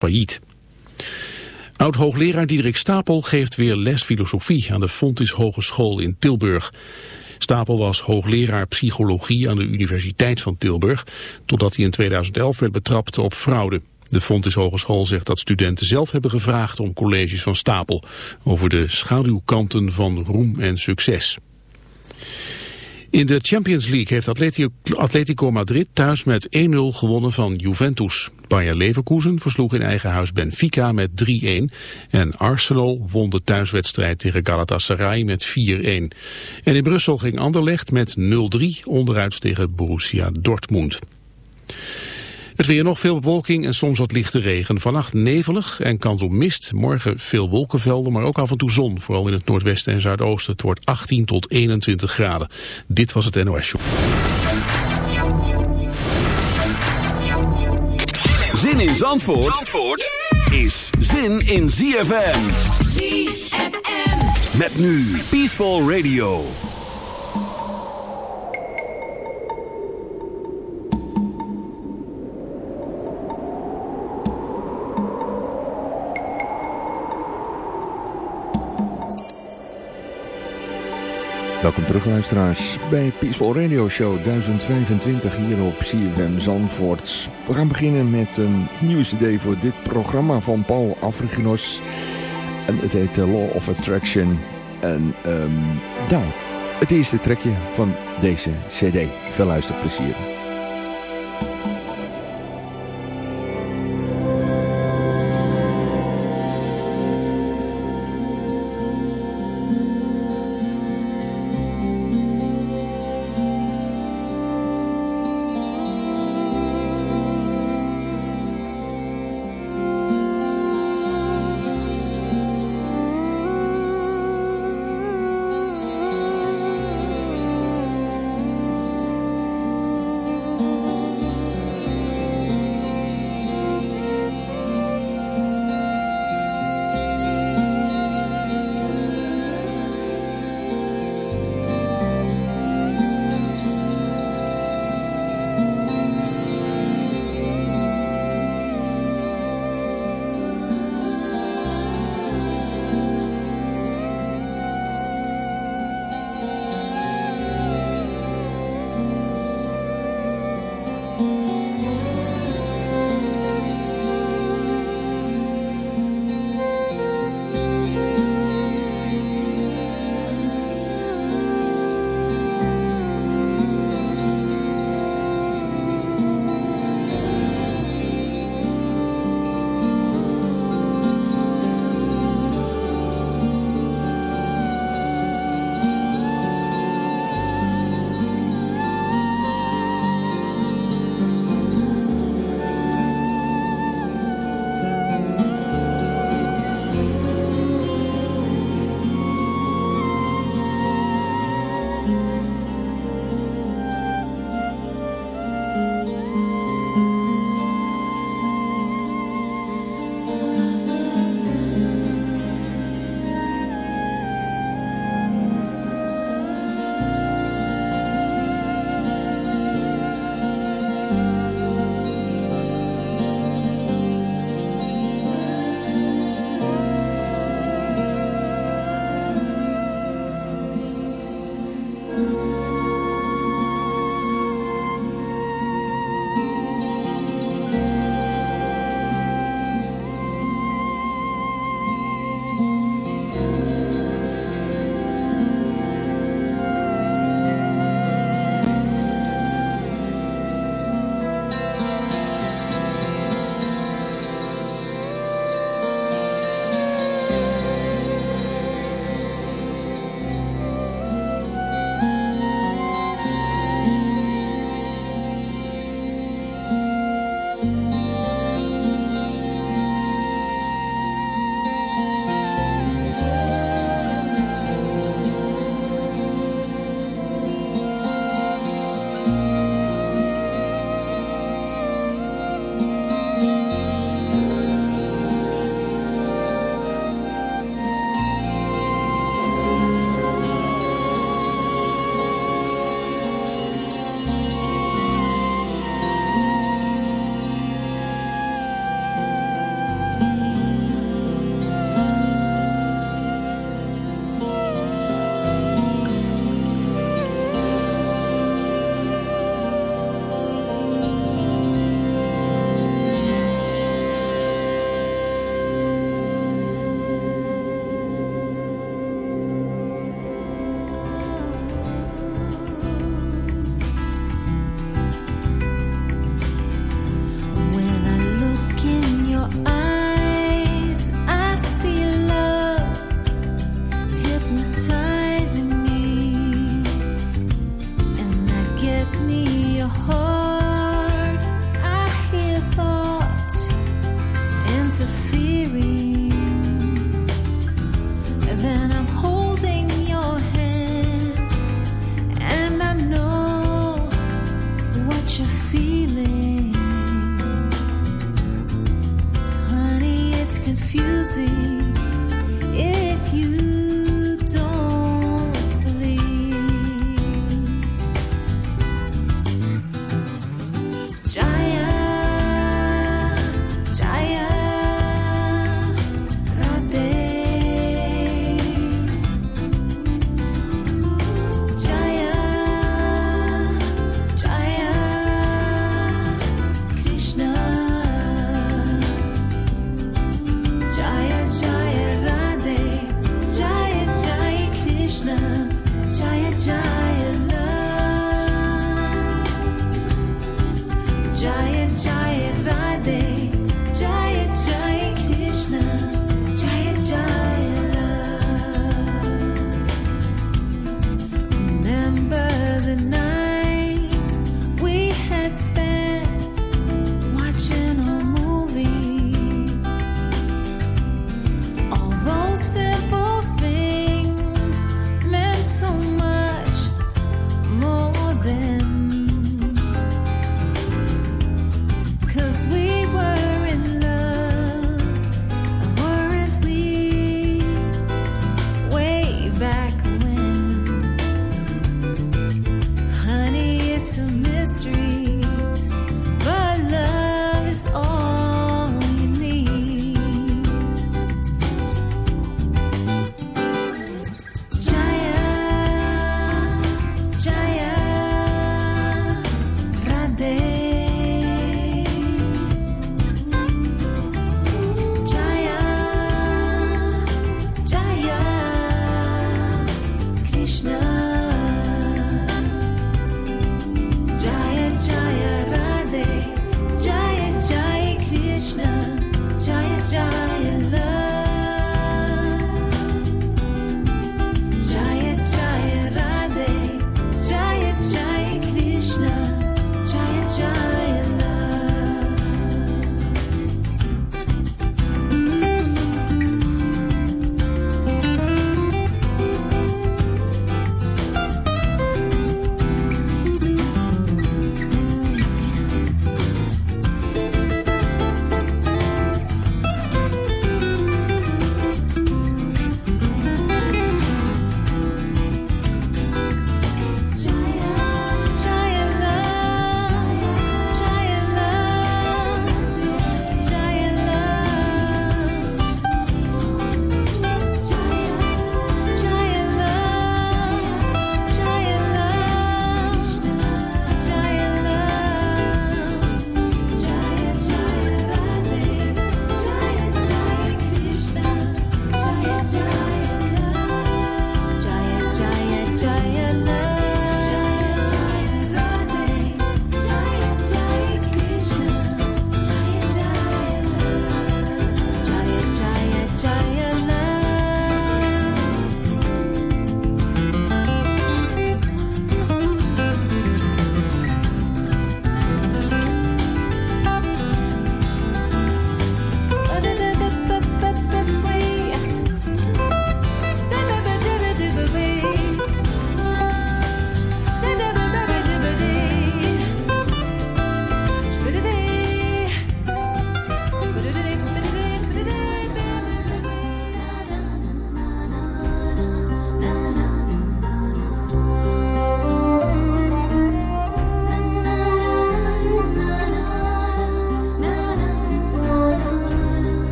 failliet. Oud-hoogleraar Diederik Stapel geeft weer les filosofie aan de Fontis Hogeschool in Tilburg. Stapel was hoogleraar psychologie aan de Universiteit van Tilburg, totdat hij in 2011 werd betrapt op fraude. De Fontis Hogeschool zegt dat studenten zelf hebben gevraagd om colleges van Stapel over de schaduwkanten van roem en succes. In de Champions League heeft Atletico Madrid thuis met 1-0 gewonnen van Juventus. Bayer Leverkusen versloeg in eigen huis Benfica met 3-1. En Arsenal won de thuiswedstrijd tegen Galatasaray met 4-1. En in Brussel ging Anderlecht met 0-3 onderuit tegen Borussia Dortmund. Het weer nog veel bewolking en soms wat lichte regen. Vannacht nevelig en kans op mist. Morgen veel wolkenvelden, maar ook af en toe zon. Vooral in het noordwesten en zuidoosten. Het wordt 18 tot 21 graden. Dit was het NOS Show. Zin in Zandvoort, Zandvoort is zin in ZFM. ZFM. Met nu Peaceful Radio. Welkom terug luisteraars bij Peaceful Radio Show 1025 hier op CFM Zandvoort. We gaan beginnen met een nieuwe cd voor dit programma van Paul Afriginos. En het heet The Law of Attraction. En um, nou, het eerste trekje van deze cd. Veel luisterplezier.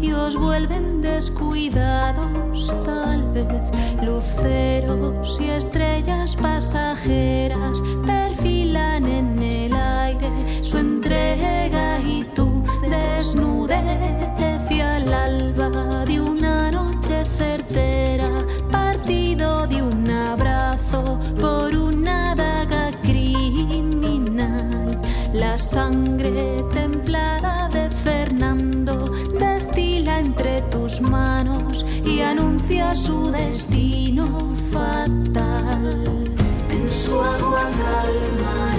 y os vuelven descuidados, tal vez luceros y estrellas pasajeras perfilan en el aire su entrega y tu desnudez. su destino fatal en su agua calma.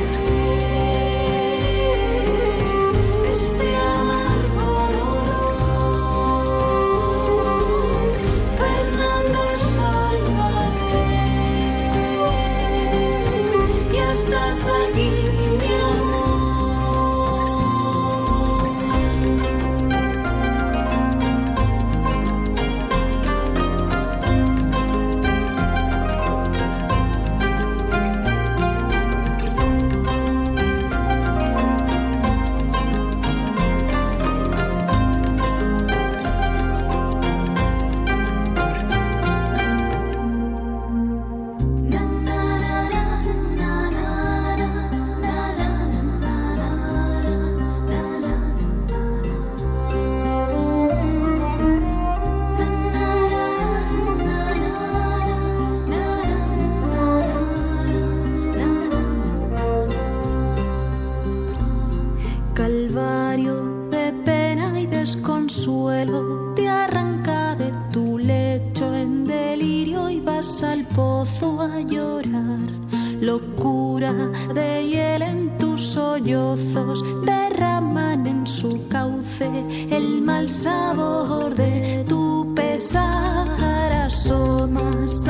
locura de hiel en tus sollozos derraman en su cauce el mal sabor de tu pesar. Asomas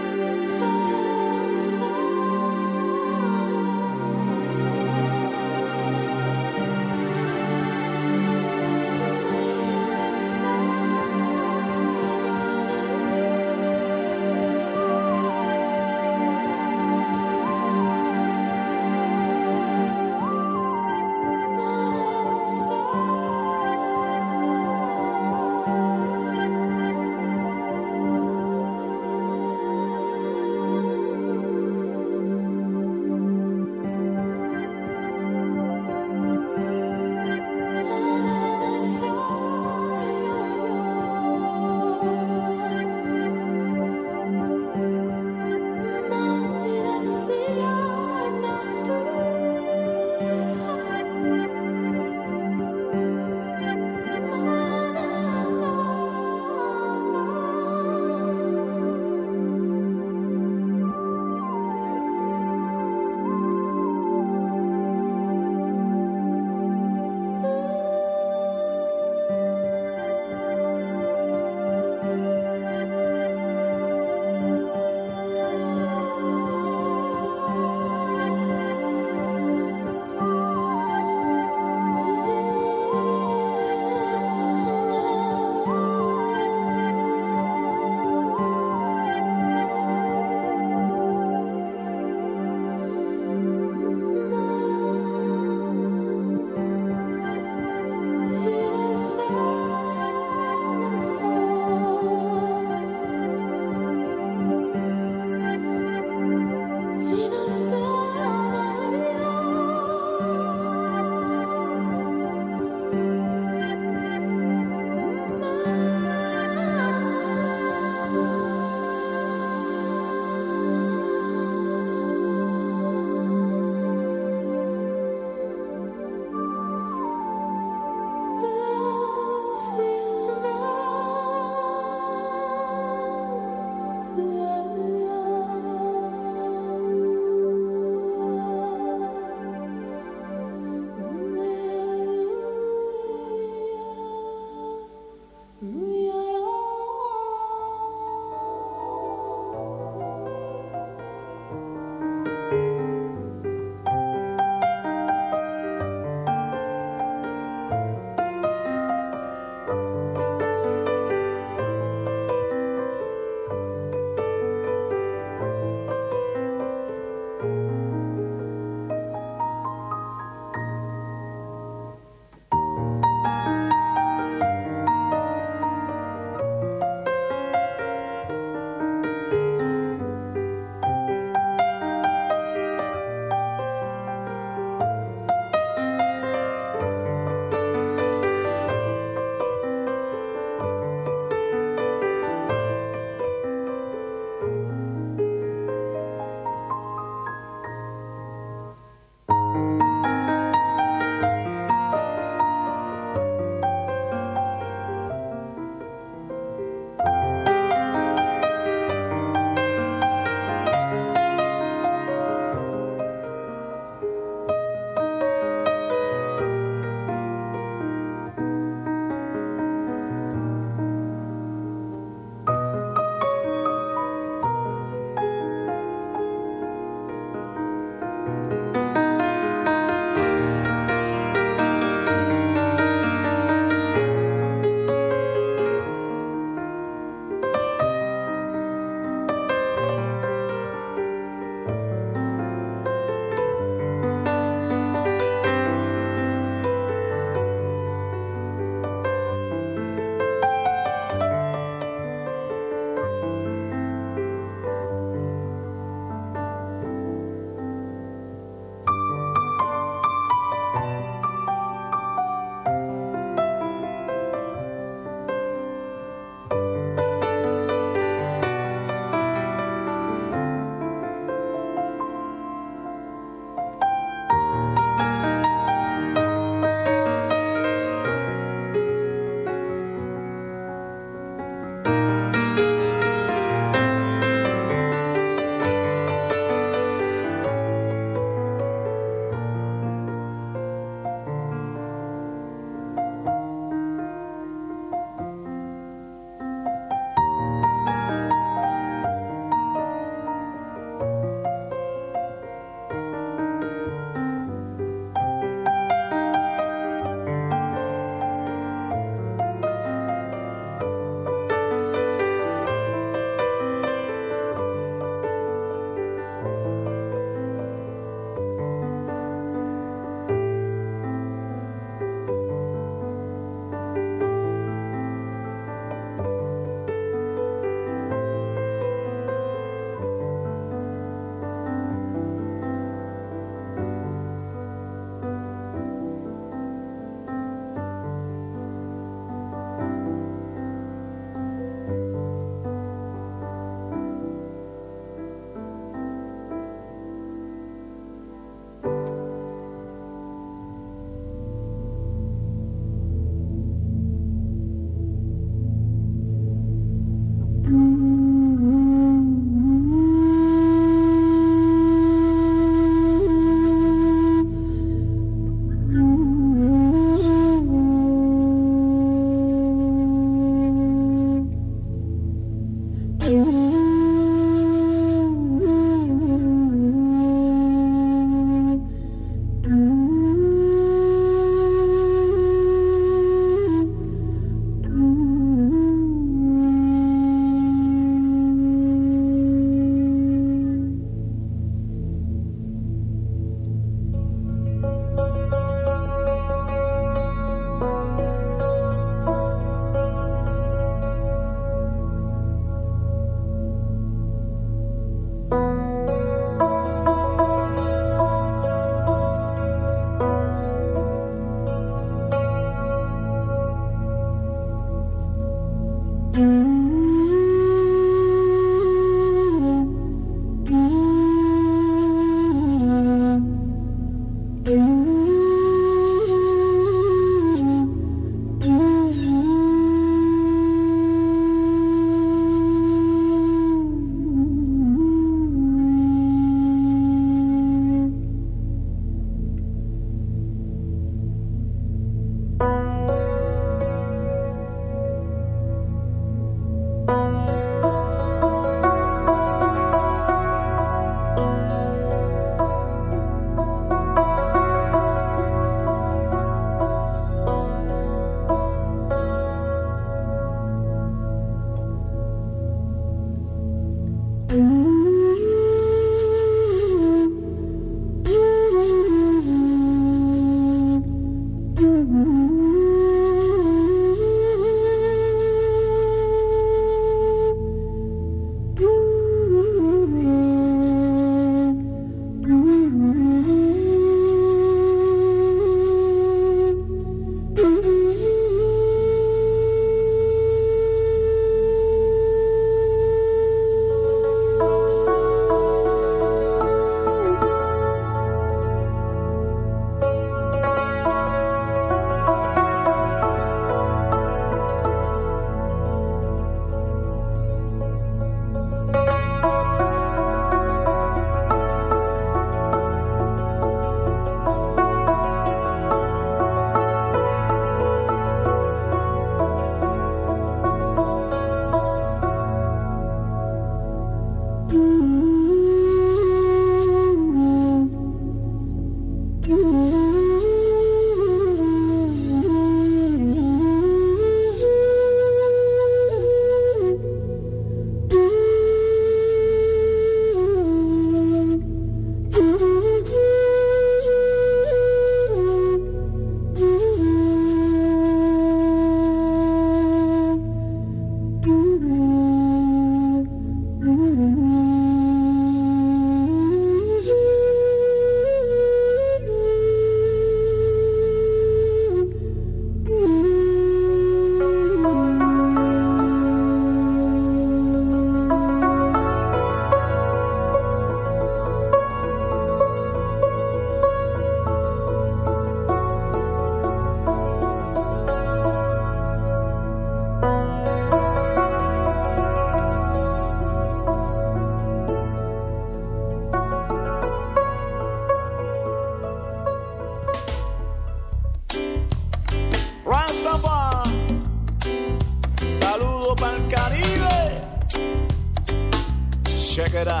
será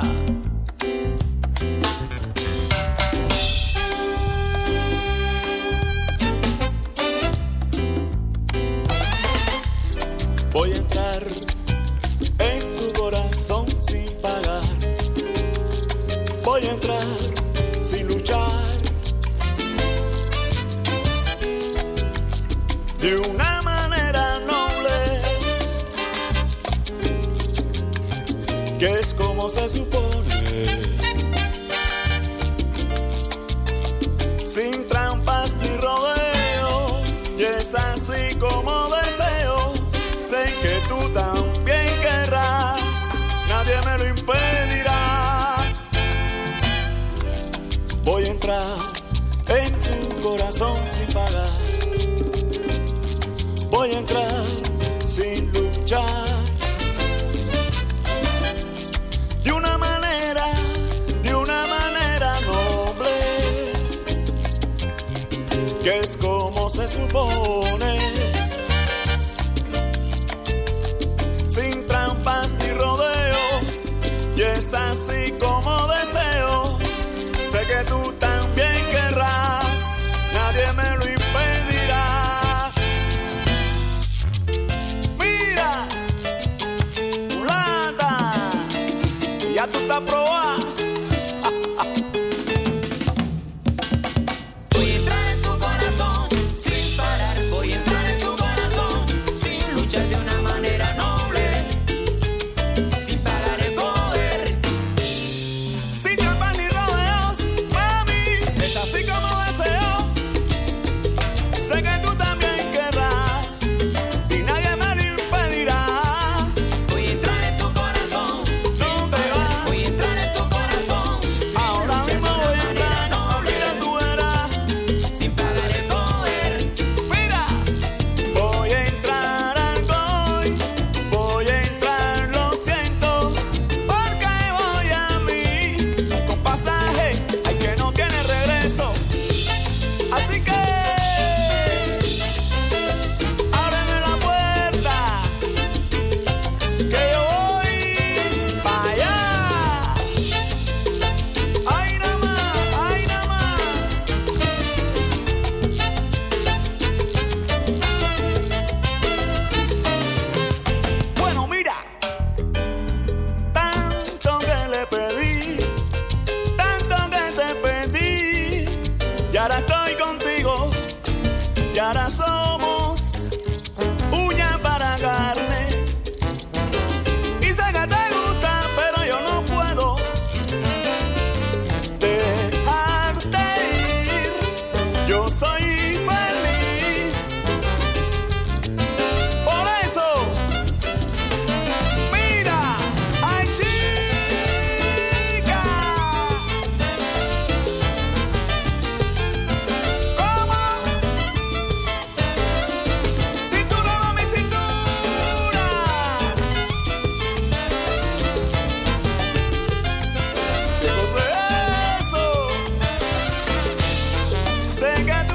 say got.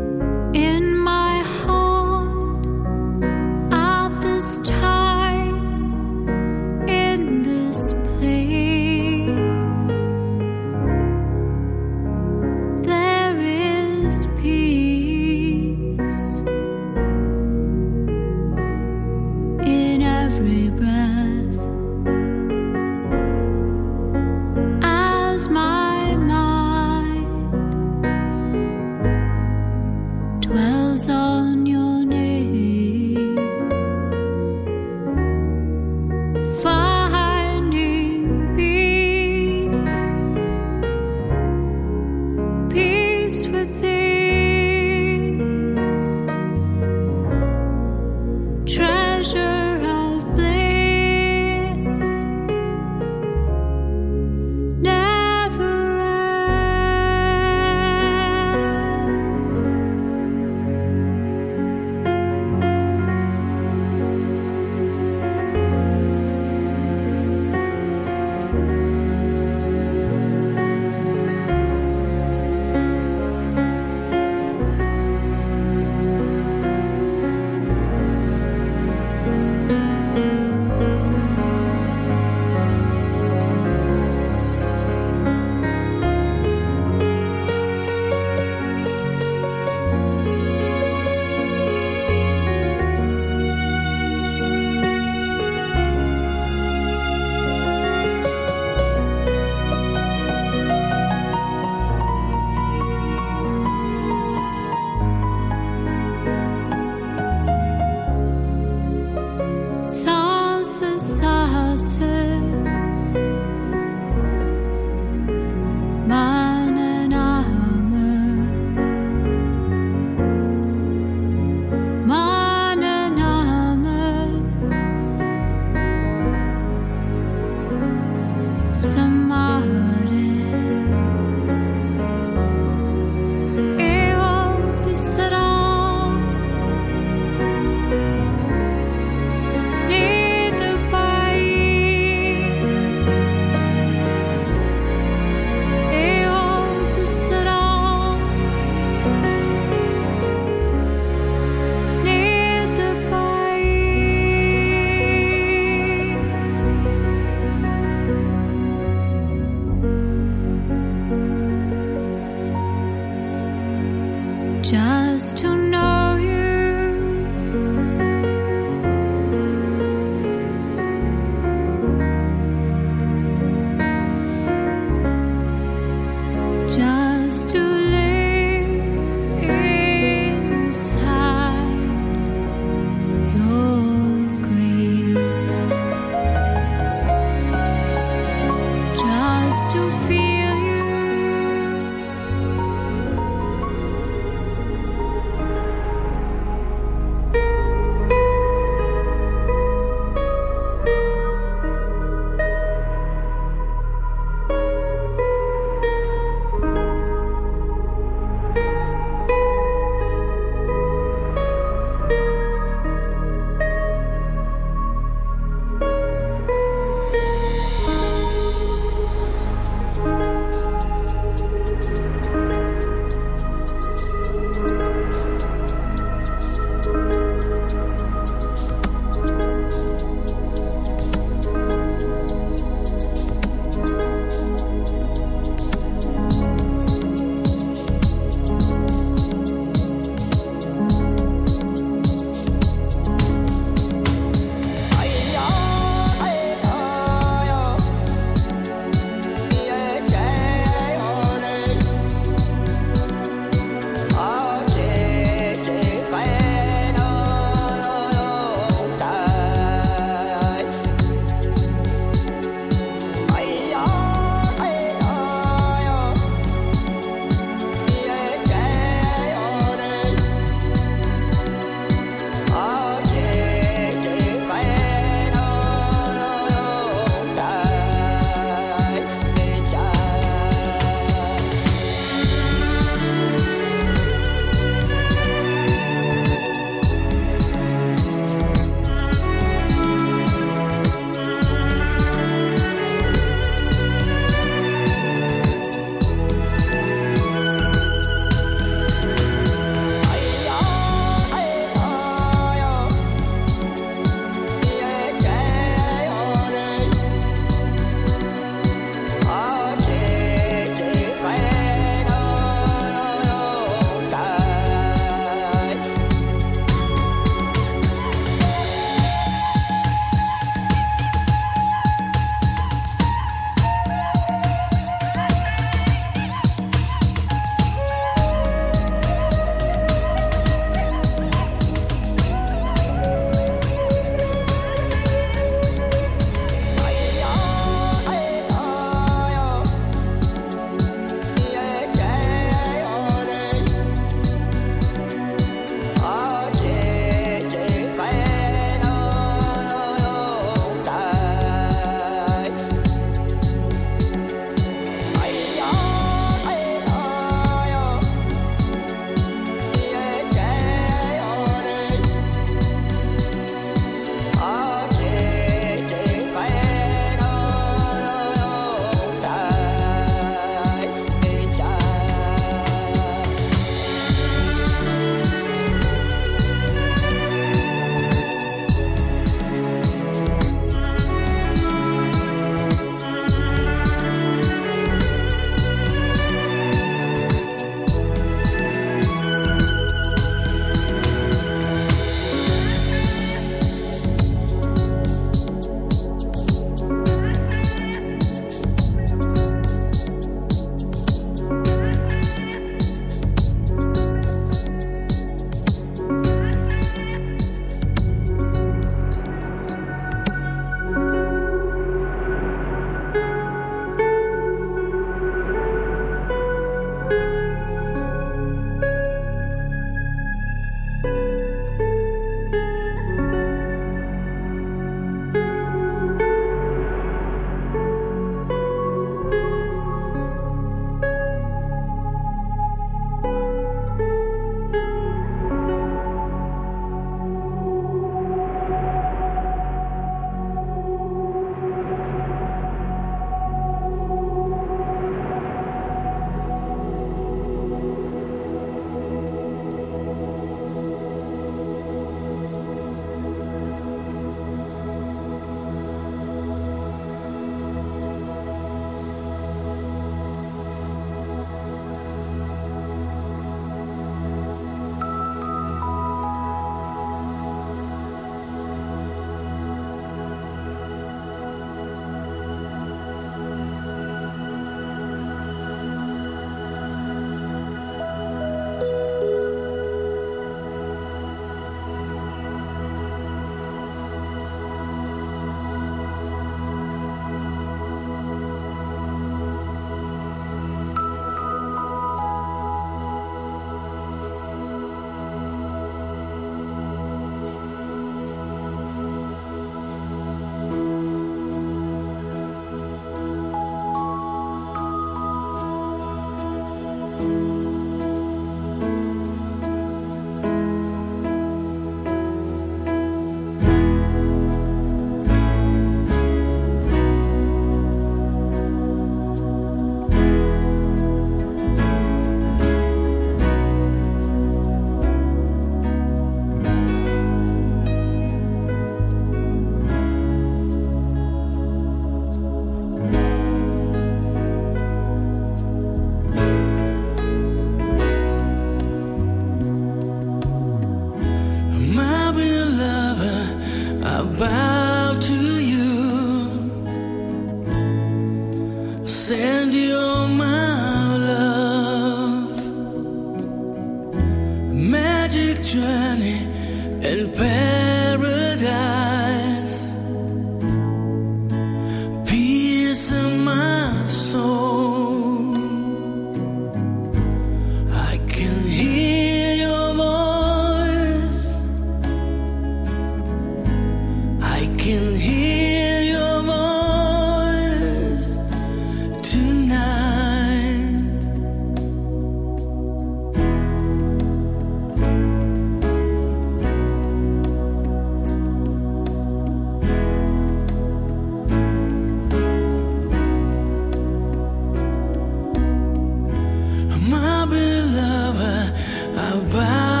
My beloved, I bow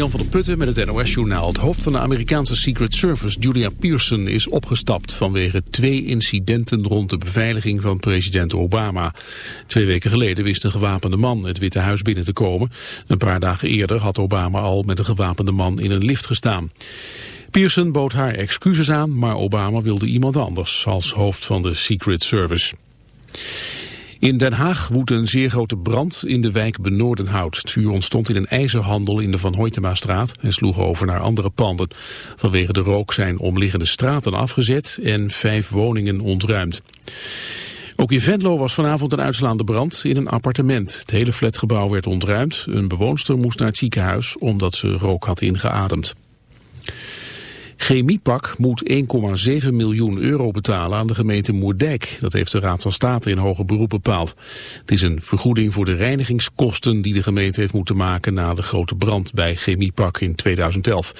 Jan van der Putten met het NOS-journaal. Het hoofd van de Amerikaanse Secret Service, Julia Pearson, is opgestapt vanwege twee incidenten rond de beveiliging van president Obama. Twee weken geleden wist een gewapende man het Witte Huis binnen te komen. Een paar dagen eerder had Obama al met een gewapende man in een lift gestaan. Pearson bood haar excuses aan, maar Obama wilde iemand anders als hoofd van de Secret Service. In Den Haag woedt een zeer grote brand in de wijk Benoordenhout. Het vuur ontstond in een ijzerhandel in de Van Hoytema-straat en sloeg over naar andere panden. Vanwege de rook zijn omliggende straten afgezet en vijf woningen ontruimd. Ook in Venlo was vanavond een uitslaande brand in een appartement. Het hele flatgebouw werd ontruimd. Een bewoonster moest naar het ziekenhuis omdat ze rook had ingeademd. Chemiepak moet 1,7 miljoen euro betalen aan de gemeente Moerdijk. Dat heeft de Raad van State in hoger beroep bepaald. Het is een vergoeding voor de reinigingskosten die de gemeente heeft moeten maken na de grote brand bij Chemiepak in 2011.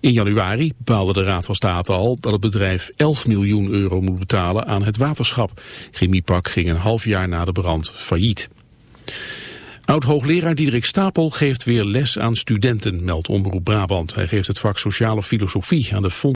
In januari bepaalde de Raad van State al dat het bedrijf 11 miljoen euro moet betalen aan het waterschap. Chemiepak ging een half jaar na de brand failliet. Oud-hoogleraar Diederik Stapel geeft weer les aan studenten, meldt Omroep Brabant. Hij geeft het vak sociale filosofie aan de Fonds